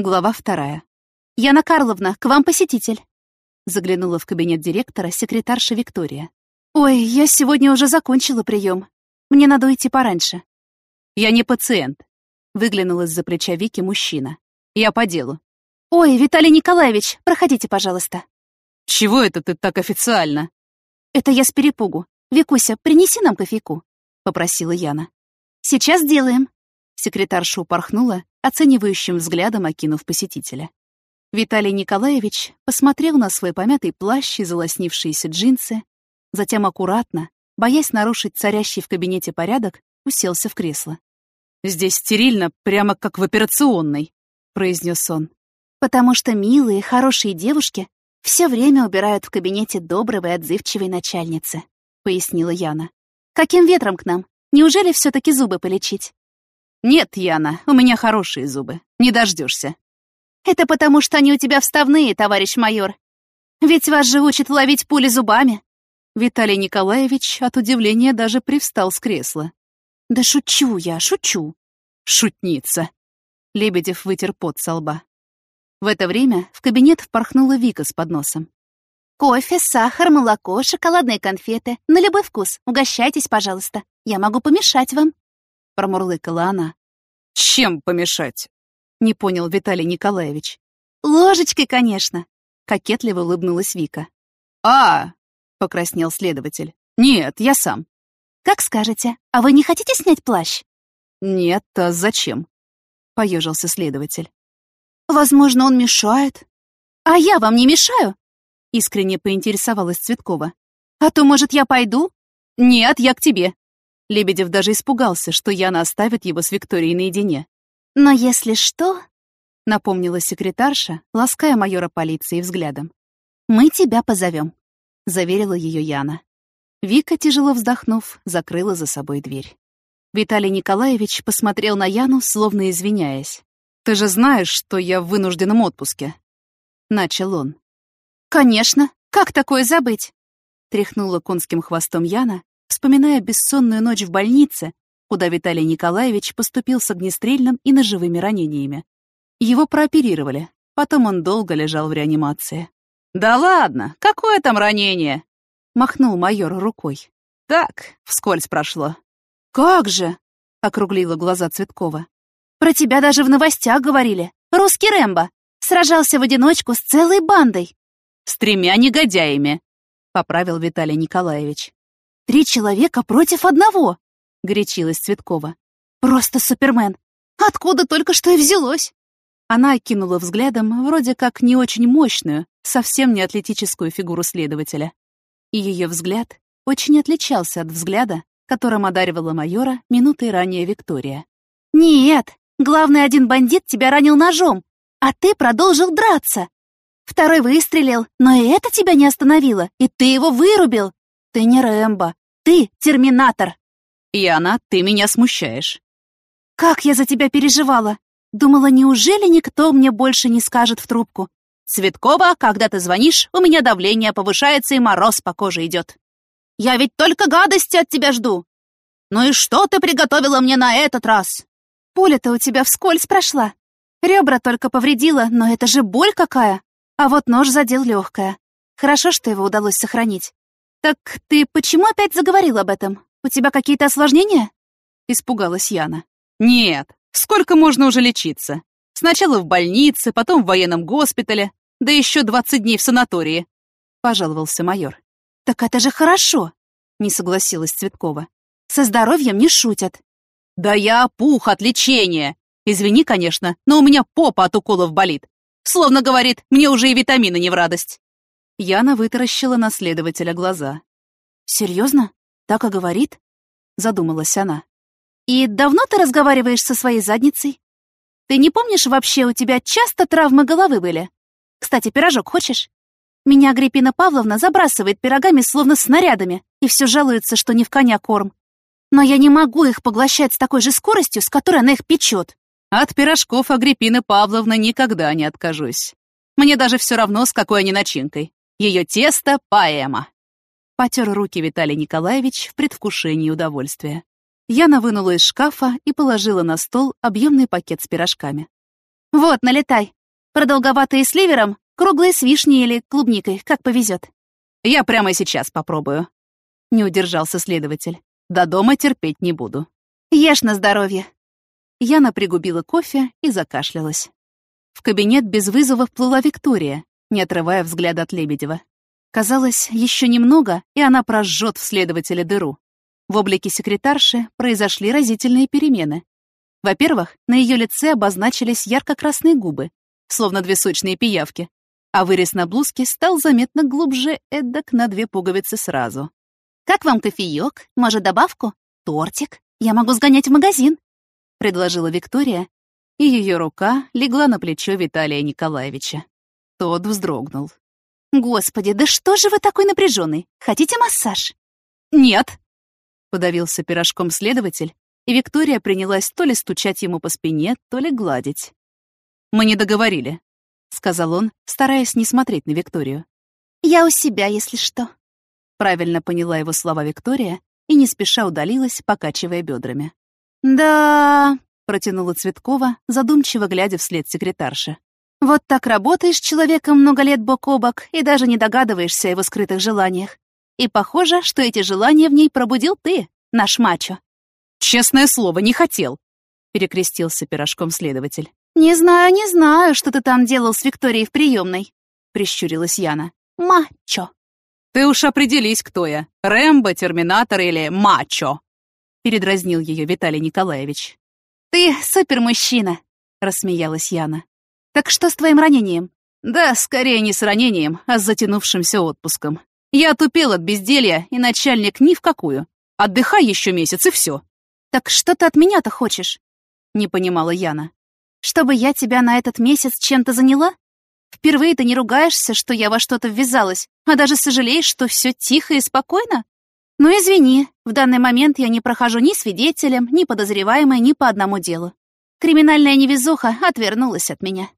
Глава вторая. «Яна Карловна, к вам посетитель!» Заглянула в кабинет директора секретарша Виктория. «Ой, я сегодня уже закончила прием. Мне надо идти пораньше». «Я не пациент», — выглянул из-за плеча Вики мужчина. «Я по делу». «Ой, Виталий Николаевич, проходите, пожалуйста». «Чего это ты так официально?» «Это я с перепугу. Викуся, принеси нам кофейку», — попросила Яна. «Сейчас делаем». Секретарша упорхнула, оценивающим взглядом окинув посетителя. Виталий Николаевич посмотрел на свой помятый плащ и залоснившиеся джинсы, затем аккуратно, боясь нарушить царящий в кабинете порядок, уселся в кресло. «Здесь стерильно, прямо как в операционной», — произнес он. «Потому что милые, хорошие девушки все время убирают в кабинете доброго и отзывчивой начальницы», — пояснила Яна. «Каким ветром к нам? Неужели все таки зубы полечить?» «Нет, Яна, у меня хорошие зубы. Не дождешься. «Это потому, что они у тебя вставные, товарищ майор. Ведь вас же учат ловить пули зубами». Виталий Николаевич от удивления даже привстал с кресла. «Да шучу я, шучу». «Шутница». Лебедев вытер пот со лба. В это время в кабинет впорхнула Вика с подносом. «Кофе, сахар, молоко, шоколадные конфеты. На любой вкус. Угощайтесь, пожалуйста. Я могу помешать вам» промурлыкала она. «Чем помешать?» — не понял Виталий Николаевич. «Ложечкой, конечно!» — кокетливо улыбнулась Вика. «А!» — покраснел следователь. «Нет, я сам». «Как скажете. А вы не хотите снять плащ?» «Нет, а зачем?» — поежился следователь. «Возможно, он мешает». «А я вам не мешаю?» — искренне поинтересовалась Цветкова. «А то, может, я пойду?» «Нет, я к тебе», Лебедев даже испугался, что Яна оставит его с Викторией наедине. «Но если что...» — напомнила секретарша, лаская майора полиции взглядом. «Мы тебя позовем», — заверила ее Яна. Вика, тяжело вздохнув, закрыла за собой дверь. Виталий Николаевич посмотрел на Яну, словно извиняясь. «Ты же знаешь, что я в вынужденном отпуске?» Начал он. «Конечно! Как такое забыть?» Тряхнула конским хвостом Яна, вспоминая бессонную ночь в больнице, куда Виталий Николаевич поступил с огнестрельным и ножевыми ранениями. Его прооперировали, потом он долго лежал в реанимации. «Да ладно, какое там ранение?» — махнул майор рукой. «Так, вскользь прошло». «Как же?» — округлила глаза Цветкова. «Про тебя даже в новостях говорили. Русский Рэмбо. Сражался в одиночку с целой бандой». «С тремя негодяями», — поправил Виталий Николаевич. «Три человека против одного!» — горячилась Цветкова. «Просто Супермен! Откуда только что и взялось?» Она окинула взглядом вроде как не очень мощную, совсем не атлетическую фигуру следователя. И ее взгляд очень отличался от взгляда, которым одаривала майора минутой ранее Виктория. «Нет, главный один бандит тебя ранил ножом, а ты продолжил драться. Второй выстрелил, но и это тебя не остановило, и ты его вырубил. Ты не Рэмбо, ты терминатор. Яна, ты меня смущаешь. Как я за тебя переживала. Думала, неужели никто мне больше не скажет в трубку? Цветкова, когда ты звонишь, у меня давление повышается и мороз по коже идет. Я ведь только гадости от тебя жду. Ну и что ты приготовила мне на этот раз? Пуля-то у тебя вскользь прошла. Ребра только повредила, но это же боль какая. А вот нож задел легкое. Хорошо, что его удалось сохранить. «Так ты почему опять заговорил об этом? У тебя какие-то осложнения?» Испугалась Яна. «Нет, сколько можно уже лечиться? Сначала в больнице, потом в военном госпитале, да еще двадцать дней в санатории», — пожаловался майор. «Так это же хорошо», — не согласилась Цветкова. «Со здоровьем не шутят». «Да я опух от лечения. Извини, конечно, но у меня попа от уколов болит. Словно говорит, мне уже и витамины не в радость». Яна вытаращила на следователя глаза. «Серьезно? Так и говорит?» — задумалась она. «И давно ты разговариваешь со своей задницей? Ты не помнишь, вообще у тебя часто травмы головы были? Кстати, пирожок хочешь? Меня Агриппина Павловна забрасывает пирогами, словно снарядами, и все жалуется, что не в коня корм. Но я не могу их поглощать с такой же скоростью, с которой она их печет. От пирожков Агриппины Павловны никогда не откажусь. Мне даже все равно, с какой они начинкой. Ее тесто — поэма. Потер руки Виталий Николаевич в предвкушении удовольствия. Яна вынула из шкафа и положила на стол объемный пакет с пирожками. Вот, налетай. Продолговатые с ливером, круглые с вишней или клубникой, как повезет. Я прямо сейчас попробую. Не удержался следователь. До дома терпеть не буду. Ешь на здоровье. Яна пригубила кофе и закашлялась. В кабинет без вызова вплыла Виктория, не отрывая взгляда от Лебедева. Казалось, еще немного, и она прожжет в следователя дыру. В облике секретарши произошли разительные перемены. Во-первых, на ее лице обозначились ярко-красные губы, словно две сочные пиявки, а вырез на блузке стал заметно глубже эдак на две пуговицы сразу. «Как вам кофеек? Может, добавку? Тортик? Я могу сгонять в магазин», — предложила Виктория, и ее рука легла на плечо Виталия Николаевича. Тот вздрогнул. «Господи, да что же вы такой напряженный? Хотите массаж?» «Нет!» — подавился пирожком следователь, и Виктория принялась то ли стучать ему по спине, то ли гладить. «Мы не договорили», — сказал он, стараясь не смотреть на Викторию. «Я у себя, если что». Правильно поняла его слова Виктория и не спеша удалилась, покачивая бедрами. «Да...» — протянула Цветкова, задумчиво глядя вслед секретарше. Вот так работаешь с человеком много лет бок о бок и даже не догадываешься о его скрытых желаниях. И похоже, что эти желания в ней пробудил ты, наш мачо. «Честное слово, не хотел», — перекрестился пирожком следователь. «Не знаю, не знаю, что ты там делал с Викторией в приемной», — прищурилась Яна. «Мачо». «Ты уж определись, кто я, Рэмбо, Терминатор или Мачо», — передразнил ее Виталий Николаевич. «Ты супермужчина», — рассмеялась Яна. «Так что с твоим ранением?» «Да, скорее не с ранением, а с затянувшимся отпуском. Я отупел от безделья, и начальник ни в какую. Отдыхай еще месяц, и все». «Так что ты от меня-то хочешь?» — не понимала Яна. «Чтобы я тебя на этот месяц чем-то заняла? Впервые ты не ругаешься, что я во что-то ввязалась, а даже сожалеешь, что все тихо и спокойно? Ну, извини, в данный момент я не прохожу ни свидетелем, ни подозреваемой, ни по одному делу. Криминальная невезуха отвернулась от меня.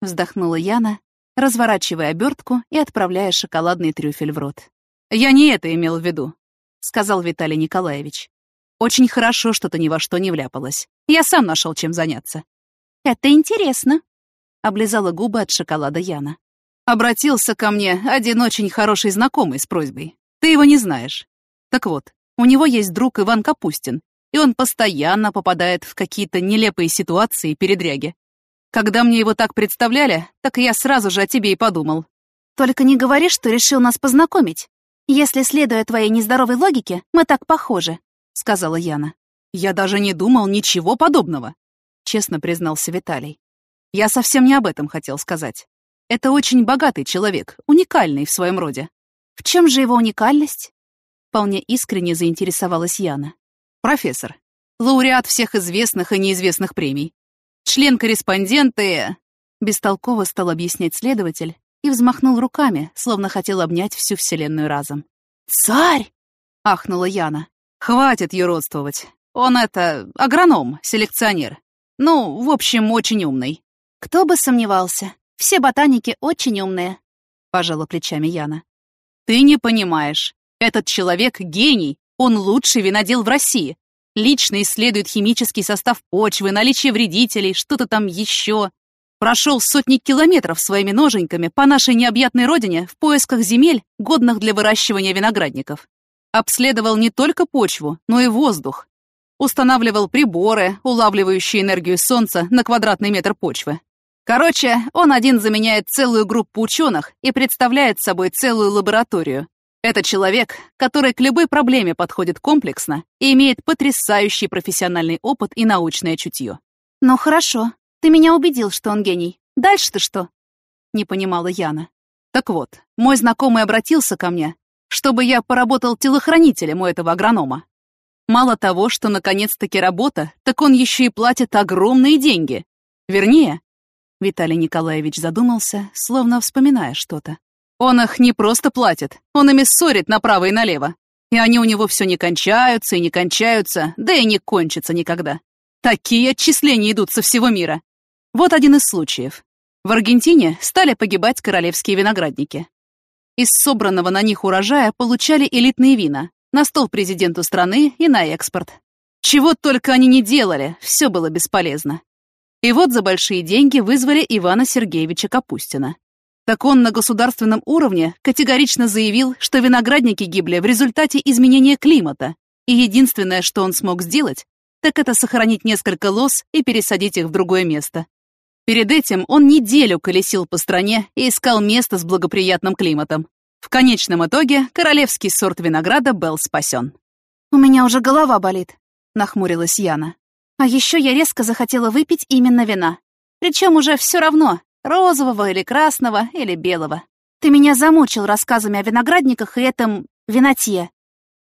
Вздохнула Яна, разворачивая обертку и отправляя шоколадный трюфель в рот. «Я не это имел в виду», — сказал Виталий Николаевич. «Очень хорошо, что ты ни во что не вляпалась. Я сам нашел чем заняться». «Это интересно», — облизала губы от шоколада Яна. «Обратился ко мне один очень хороший знакомый с просьбой. Ты его не знаешь. Так вот, у него есть друг Иван Капустин, и он постоянно попадает в какие-то нелепые ситуации и передряги. Когда мне его так представляли, так я сразу же о тебе и подумал. Только не говори, что решил нас познакомить. Если, следуя твоей нездоровой логике, мы так похожи», — сказала Яна. «Я даже не думал ничего подобного», — честно признался Виталий. «Я совсем не об этом хотел сказать. Это очень богатый человек, уникальный в своем роде». «В чем же его уникальность?» Вполне искренне заинтересовалась Яна. «Профессор. Лауреат всех известных и неизвестных премий член-корреспонденты...» Бестолково стал объяснять следователь и взмахнул руками, словно хотел обнять всю вселенную разом. «Царь!» — ахнула Яна. «Хватит юродствовать. Он это... агроном, селекционер. Ну, в общем, очень умный». «Кто бы сомневался. Все ботаники очень умные», — пожала плечами Яна. «Ты не понимаешь. Этот человек — гений. Он лучший винодел в России. Лично исследует химический состав почвы, наличие вредителей, что-то там еще. Прошел сотни километров своими ноженьками по нашей необъятной родине в поисках земель, годных для выращивания виноградников. Обследовал не только почву, но и воздух. Устанавливал приборы, улавливающие энергию солнца на квадратный метр почвы. Короче, он один заменяет целую группу ученых и представляет собой целую лабораторию. Это человек, который к любой проблеме подходит комплексно и имеет потрясающий профессиональный опыт и научное чутье. «Ну хорошо, ты меня убедил, что он гений. Дальше-то что?» Не понимала Яна. Так вот, мой знакомый обратился ко мне, чтобы я поработал телохранителем у этого агронома. Мало того, что наконец-таки работа, так он еще и платит огромные деньги. Вернее, Виталий Николаевич задумался, словно вспоминая что-то. Он их не просто платит, он ими ссорит направо и налево. И они у него все не кончаются и не кончаются, да и не кончатся никогда. Такие отчисления идут со всего мира. Вот один из случаев. В Аргентине стали погибать королевские виноградники. Из собранного на них урожая получали элитные вина на стол президенту страны и на экспорт. Чего только они не делали, все было бесполезно. И вот за большие деньги вызвали Ивана Сергеевича Капустина. Так он на государственном уровне категорично заявил, что виноградники гибли в результате изменения климата, и единственное, что он смог сделать, так это сохранить несколько лоз и пересадить их в другое место. Перед этим он неделю колесил по стране и искал место с благоприятным климатом. В конечном итоге королевский сорт винограда был спасен. «У меня уже голова болит», — нахмурилась Яна. «А еще я резко захотела выпить именно вина. Причем уже все равно, розового или красного или белого. Ты меня замучил рассказами о виноградниках и этом винотье».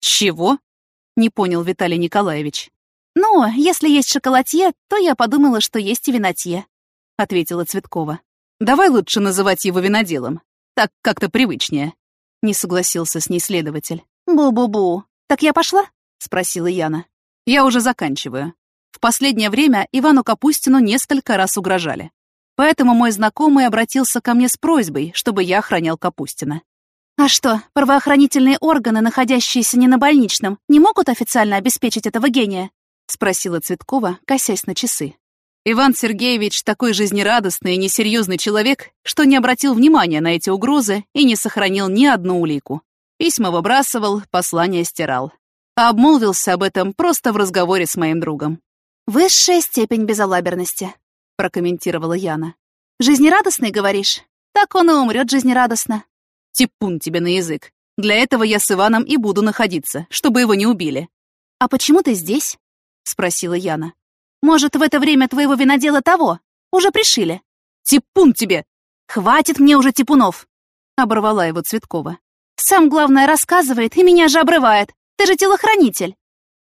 «Чего?» — не понял Виталий Николаевич. «Ну, если есть шоколадье, то я подумала, что есть и винотье», — ответила Цветкова. «Давай лучше называть его виноделом. Так как-то привычнее», — не согласился с ней следователь. «Бу-бу-бу. Так я пошла?» — спросила Яна. «Я уже заканчиваю. В последнее время Ивану Капустину несколько раз угрожали. Поэтому мой знакомый обратился ко мне с просьбой, чтобы я охранял Капустина. «А что, правоохранительные органы, находящиеся не на больничном, не могут официально обеспечить этого гения?» — спросила Цветкова, косясь на часы. Иван Сергеевич такой жизнерадостный и несерьезный человек, что не обратил внимания на эти угрозы и не сохранил ни одну улику. Письма выбрасывал, послания стирал. А обмолвился об этом просто в разговоре с моим другом. «Высшая степень безалаберности», — прокомментировала Яна. «Жизнерадостный, говоришь? Так он и умрет жизнерадостно». «Типун тебе на язык. Для этого я с Иваном и буду находиться, чтобы его не убили». «А почему ты здесь?» — спросила Яна. «Может, в это время твоего винодела того? Уже пришили?» «Типун тебе!» «Хватит мне уже типунов!» — оборвала его Цветкова. «Сам, главное, рассказывает и меня же обрывает. Ты же телохранитель!»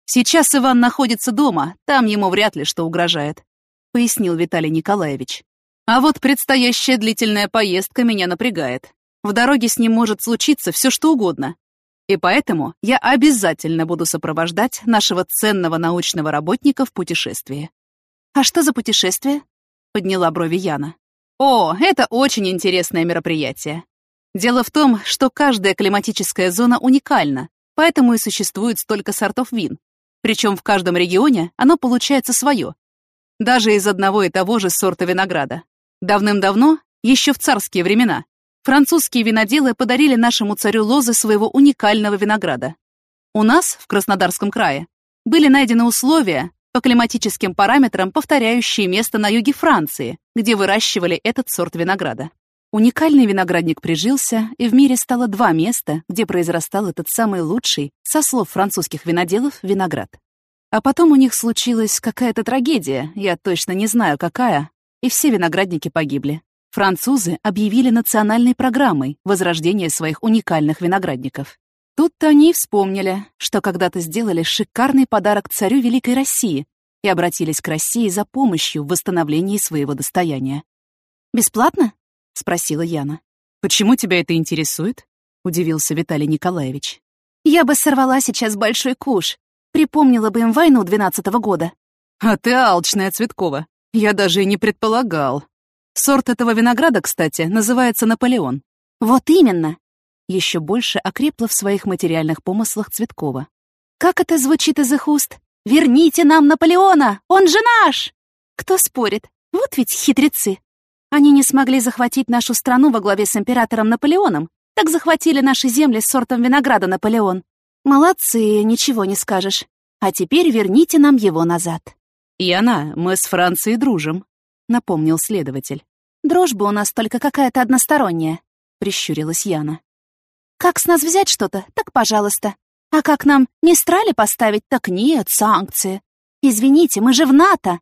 «Сейчас Иван находится дома, там ему вряд ли что угрожает», — пояснил Виталий Николаевич. «А вот предстоящая длительная поездка меня напрягает. В дороге с ним может случиться все что угодно. И поэтому я обязательно буду сопровождать нашего ценного научного работника в путешествии». «А что за путешествие?» — подняла брови Яна. «О, это очень интересное мероприятие. Дело в том, что каждая климатическая зона уникальна, поэтому и существует столько сортов вин. Причем в каждом регионе оно получается свое. Даже из одного и того же сорта винограда. Давным-давно, еще в царские времена, французские виноделы подарили нашему царю лозы своего уникального винограда. У нас, в Краснодарском крае, были найдены условия, по климатическим параметрам повторяющие место на юге Франции, где выращивали этот сорт винограда. Уникальный виноградник прижился, и в мире стало два места, где произрастал этот самый лучший, со слов французских виноделов, виноград. А потом у них случилась какая-то трагедия, я точно не знаю, какая, и все виноградники погибли. Французы объявили национальной программой возрождения своих уникальных виноградников. Тут-то они и вспомнили, что когда-то сделали шикарный подарок царю Великой России и обратились к России за помощью в восстановлении своего достояния. «Бесплатно?» — спросила Яна. «Почему тебя это интересует?» — удивился Виталий Николаевич. «Я бы сорвала сейчас большой куш. Припомнила бы им войну двенадцатого года». «А ты алчная, Цветкова. Я даже и не предполагал. Сорт этого винограда, кстати, называется Наполеон». «Вот именно!» Еще больше окрепла в своих материальных помыслах Цветкова. «Как это звучит из их уст? Верните нам Наполеона! Он же наш!» Кто спорит? Вот ведь хитрецы. Они не смогли захватить нашу страну во главе с императором Наполеоном, так захватили наши земли с сортом винограда Наполеон. Молодцы, ничего не скажешь. А теперь верните нам его назад. «Яна, мы с Францией дружим», — напомнил следователь. «Дружба у нас только какая-то односторонняя», — прищурилась Яна. «Как с нас взять что-то, так пожалуйста. А как нам мистрали поставить, так нет, санкции. Извините, мы же в НАТО.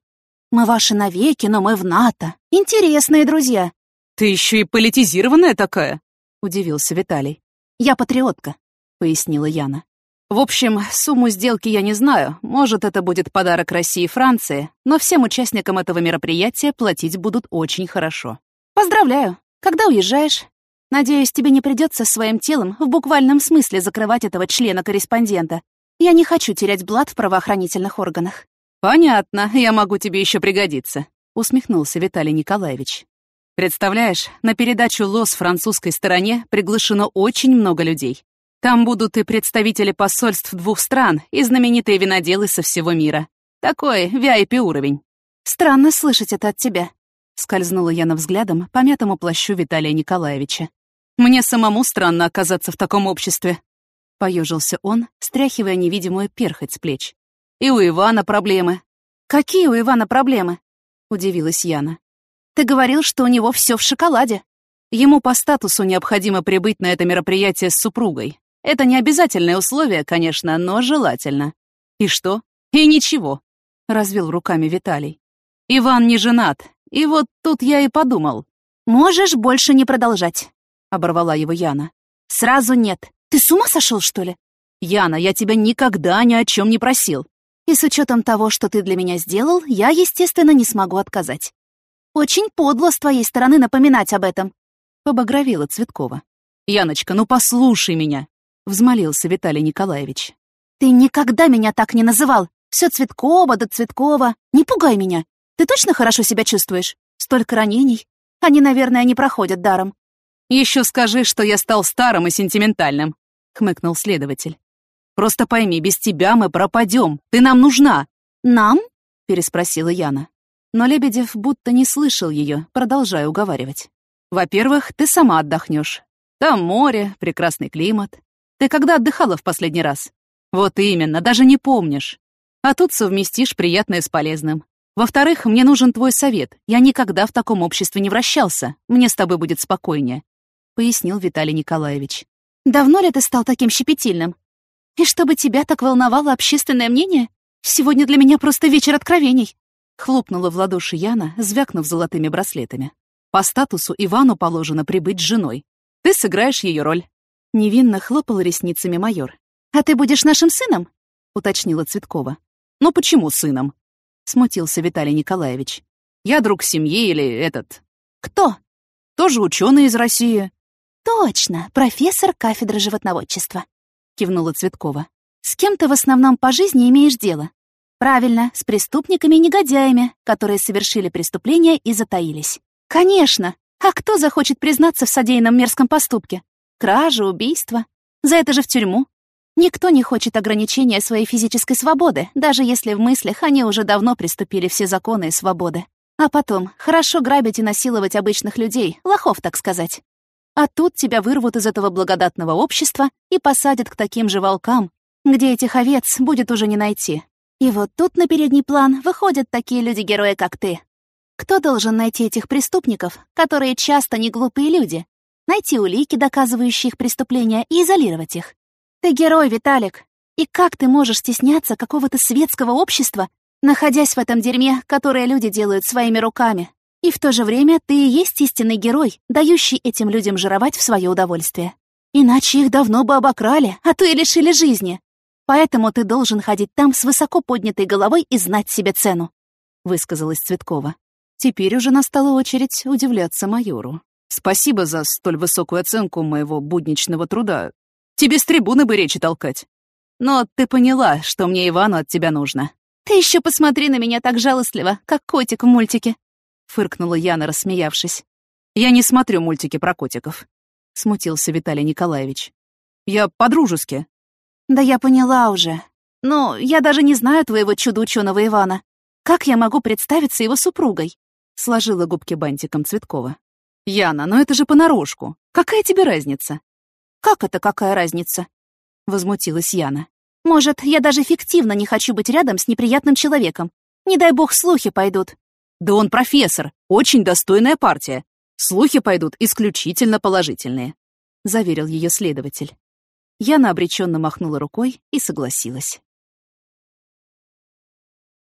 Мы ваши навеки, но мы в НАТО. Интересные друзья». «Ты еще и политизированная такая», — удивился Виталий. «Я патриотка», — пояснила Яна. «В общем, сумму сделки я не знаю. Может, это будет подарок России и Франции, но всем участникам этого мероприятия платить будут очень хорошо». «Поздравляю. Когда уезжаешь?» «Надеюсь, тебе не придется своим телом в буквальном смысле закрывать этого члена-корреспондента. Я не хочу терять блат в правоохранительных органах». «Понятно, я могу тебе еще пригодиться», — усмехнулся Виталий Николаевич. «Представляешь, на передачу «Лос» французской стороне приглашено очень много людей. Там будут и представители посольств двух стран, и знаменитые виноделы со всего мира. Такой VIP-уровень». Странно слышать это от тебя. Скользнула Яна взглядом по мятому плащу Виталия Николаевича. Мне самому странно оказаться в таком обществе. Поежился он, стряхивая невидимую перхоть с плеч. И у Ивана проблемы. Какие у Ивана проблемы? Удивилась Яна. Ты говорил, что у него все в шоколаде. Ему по статусу необходимо прибыть на это мероприятие с супругой. Это не обязательное условие, конечно, но желательно. И что? И ничего, — развел руками Виталий. Иван не женат, и вот тут я и подумал. «Можешь больше не продолжать», — оборвала его Яна. «Сразу нет. Ты с ума сошел, что ли?» «Яна, я тебя никогда ни о чем не просил. И с учетом того, что ты для меня сделал, я, естественно, не смогу отказать. Очень подло с твоей стороны напоминать об этом», — побагровила Цветкова. «Яночка, ну послушай меня», — взмолился Виталий Николаевич. «Ты никогда меня так не называл. Все Цветкова да Цветкова. Не пугай меня. Ты точно хорошо себя чувствуешь? Столько ранений. Они, наверное, не проходят даром». «Еще скажи, что я стал старым и сентиментальным», — хмыкнул следователь. «Просто пойми, без тебя мы пропадем. Ты нам нужна». «Нам?» — переспросила Яна. Но Лебедев будто не слышал ее, продолжая уговаривать. «Во-первых, ты сама отдохнешь. Там море, прекрасный климат. Ты когда отдыхала в последний раз? Вот именно, даже не помнишь. А тут совместишь приятное с полезным. Во-вторых, мне нужен твой совет. Я никогда в таком обществе не вращался. Мне с тобой будет спокойнее», — пояснил Виталий Николаевич. «Давно ли ты стал таким щепетильным? И чтобы тебя так волновало общественное мнение? Сегодня для меня просто вечер откровений. Хлопнула в ладоши Яна, звякнув золотыми браслетами. «По статусу Ивану положено прибыть с женой. Ты сыграешь ее роль». Невинно хлопал ресницами майор. «А ты будешь нашим сыном?» — уточнила Цветкова. «Ну почему сыном?» — смутился Виталий Николаевич. «Я друг семьи или этот...» «Кто?» «Тоже ученый из России». «Точно, профессор кафедры животноводчества», — кивнула Цветкова. «С кем ты в основном по жизни имеешь дело?» Правильно, с преступниками и негодяями, которые совершили преступление и затаились. Конечно! А кто захочет признаться в содеянном мерзком поступке? Кража, убийство. За это же в тюрьму. Никто не хочет ограничения своей физической свободы, даже если в мыслях они уже давно приступили все законы и свободы. А потом, хорошо грабить и насиловать обычных людей, лохов, так сказать. А тут тебя вырвут из этого благодатного общества и посадят к таким же волкам, где этих овец будет уже не найти. И вот тут на передний план выходят такие люди-герои, как ты. Кто должен найти этих преступников, которые часто не глупые люди? Найти улики, доказывающие их преступления, и изолировать их. Ты герой, Виталик. И как ты можешь стесняться какого-то светского общества, находясь в этом дерьме, которое люди делают своими руками? И в то же время ты и есть истинный герой, дающий этим людям жировать в свое удовольствие. Иначе их давно бы обокрали, а то и лишили жизни. Поэтому ты должен ходить там с высоко поднятой головой и знать себе цену», — высказалась Цветкова. Теперь уже настала очередь удивляться майору. «Спасибо за столь высокую оценку моего будничного труда. Тебе с трибуны бы речи толкать. Но ты поняла, что мне Ивану от тебя нужно». «Ты еще посмотри на меня так жалостливо, как котик в мультике», — фыркнула Яна, рассмеявшись. «Я не смотрю мультики про котиков», — смутился Виталий Николаевич. «Я по-дружески, «Да я поняла уже. Но я даже не знаю твоего чудо-ученого Ивана. Как я могу представиться его супругой?» Сложила губки бантиком Цветкова. «Яна, но это же понарошку. Какая тебе разница?» «Как это какая разница?» Возмутилась Яна. «Может, я даже фиктивно не хочу быть рядом с неприятным человеком. Не дай бог слухи пойдут». «Да он профессор. Очень достойная партия. Слухи пойдут исключительно положительные», — заверил ее следователь. Яна обреченно махнула рукой и согласилась.